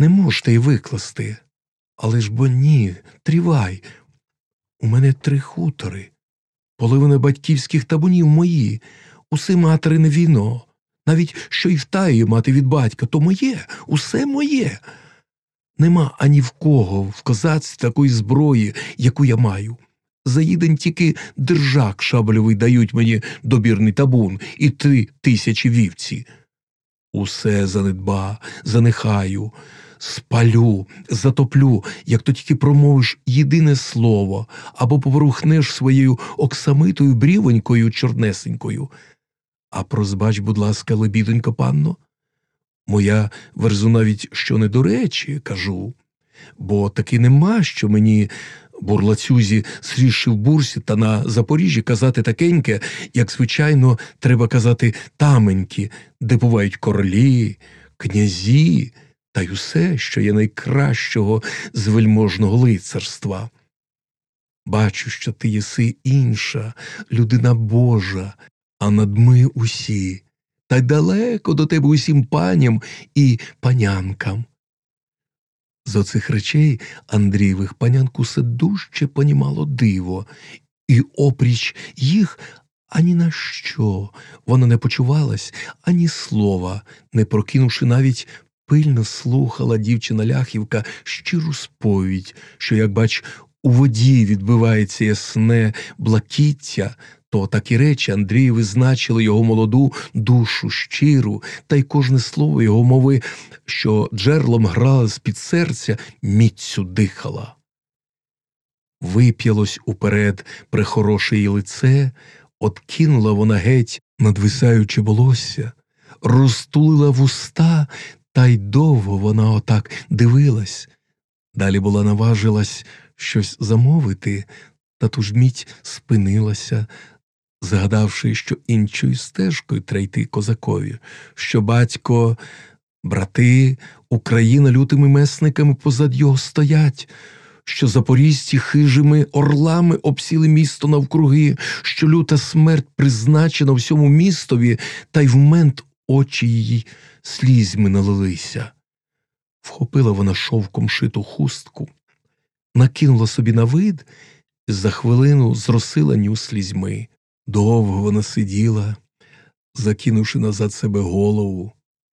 не можете й викласти. Але ж бо ні, трівай. У мене три хутори, половина батьківських табунів мої, усе материне віно, навіть що й втає мати від батька, то моє, усе моє. Нема ані в кого в козацтві такої зброї, яку я маю. Заїден тільки держак шабльовий дають мені добірний табун і три тисячі вівці. Усе занедба, занехаю, спалю, затоплю, як то тільки промовиш єдине слово або поворухнеш своєю оксамитою брівонькою чорнесенькою. А прозбач, будь ласка, лебідонько панно, моя верзу навіть що не до речі, кажу, бо таки нема, що мені бурлацюзі сріши в бурсі та на Запоріжжі казати такеньке, як звичайно треба казати таменькі, де бувають королі, князі та й усе, що є найкращого з вельможного лицарства. Бачу, що ти єси інша, людина Божа, а над ми усі, та й далеко до тебе усім паням і панянкам. З оцих речей Андрієвих панянку все дужче понімало диво, і опріч їх ані на що вона не почувалась, ані слова, не прокинувши навіть пильно слухала дівчина ляхівка щиру сповідь, що, як бач, у воді відбивається ясне блакіття, то такі речі Андрієві значили його молоду душу щиру, та й кожне слово його мови, що джерлом грала з під серця, міцю дихала. Вип'ялось уперед прихороше її лице, откинула вона геть надвисаюче волосся, розтулила вуста, та й довго вона отак дивилась. Далі була наважилась щось замовити, та ту ж мідь спинилася, згадавши, що іншою стежкою трейти козакові, що батько, брати, Україна лютими месниками позад його стоять, що запорізьці хижими орлами обсіли місто навкруги, що люта смерть призначена всьому містові, та й в мент очі її слізьми налилися. Вхопила вона шовком шиту хустку, накинула собі на вид і за хвилину зросила ню слізьми. Довго вона сиділа, закинувши назад себе голову,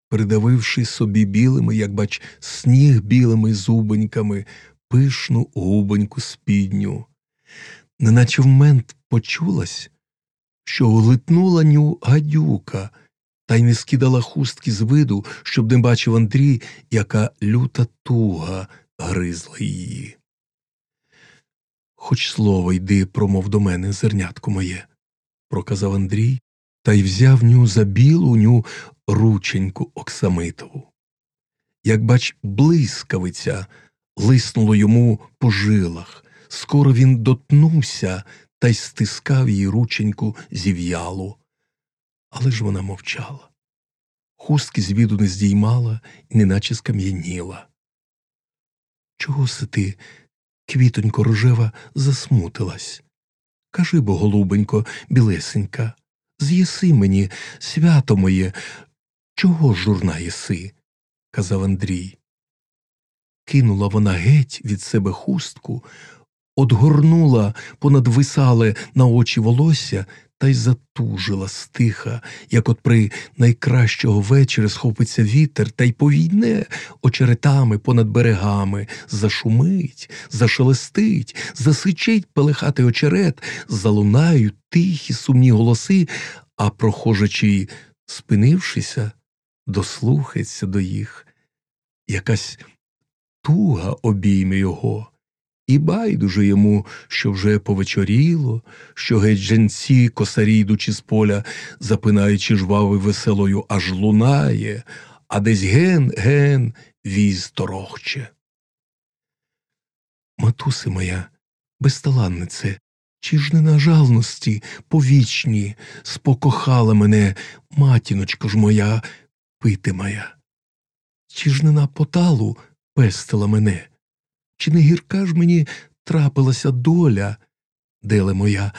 придавивши собі білими, як бач, сніг білими зубоньками, пишну губоньку спідню. Неначе в мент почулась, що глитнула ню гадюка, та й не скидала хустки з виду, щоб не бачив Андрій, яка люта туга гризла її. Хоч слово йди, промов до мене, зернятко моє, проказав Андрій, та й взяв ню за білу ню рученьку оксамитову. Як бач, блискавиця лиснуло йому по жилах. Скоро він дотнувся та й стискав її рученьку зів'ялу. Але ж вона мовчала. Хустки з віду не здіймала і неначе скам'яніла. Чого си ти, квітонько рожева, засмутилась? Кажи бо, голубенько, білесенька, з'єси мені, свято моє, чого журна єси? казав Андрій. Кинула вона геть від себе хустку, одгорнула понад висале на очі волосся та й затужила стиха, як от при найкращого вечора схопиться вітер та й повійне очеретами понад берегами, зашумить, зашелестить, засичить пелехатий очерет, залунають тихі сумні голоси, а прохожачий, спинившися, дослухається до їх. Якась туга обійме його. І байдуже йому, що вже повечоріло, що геть женці, косарі, йдучи з поля, запинаючи жвави веселою, аж лунає, а десь ген ген віз торохче. Матуси моя, безталаннице, чи ж не на жалності повічні спокохала мене, матіночко ж моя, пити моя? Чи ж не на поталу пестила мене? Чи не гірка ж мені трапилася доля, деле моя,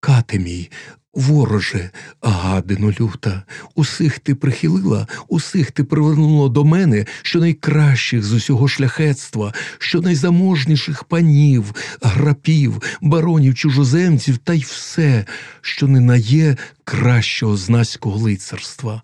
Кате мій, вороже, гадино люта, усіх ти прихилила, усіх ти привернула до мене, що найкращих з усього шляхетства, що найзаможніших панів, грапів, баронів чужоземців та й все, що не нає кращого знаського лицарства.